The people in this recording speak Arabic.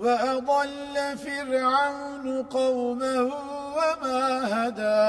وأضل فرعون قومه وما هدى